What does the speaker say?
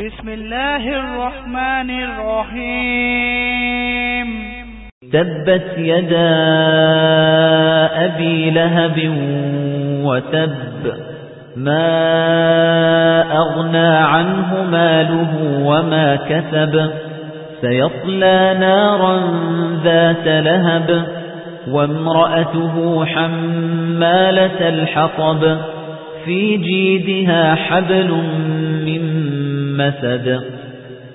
بسم الله الرحمن الرحيم تبت يدا أبي لهب وتب ما أغنى عنه ماله وما كسب سيصلى نارا ذات لهب وامرأته حمالة الحطب في جيدها حبل من مسد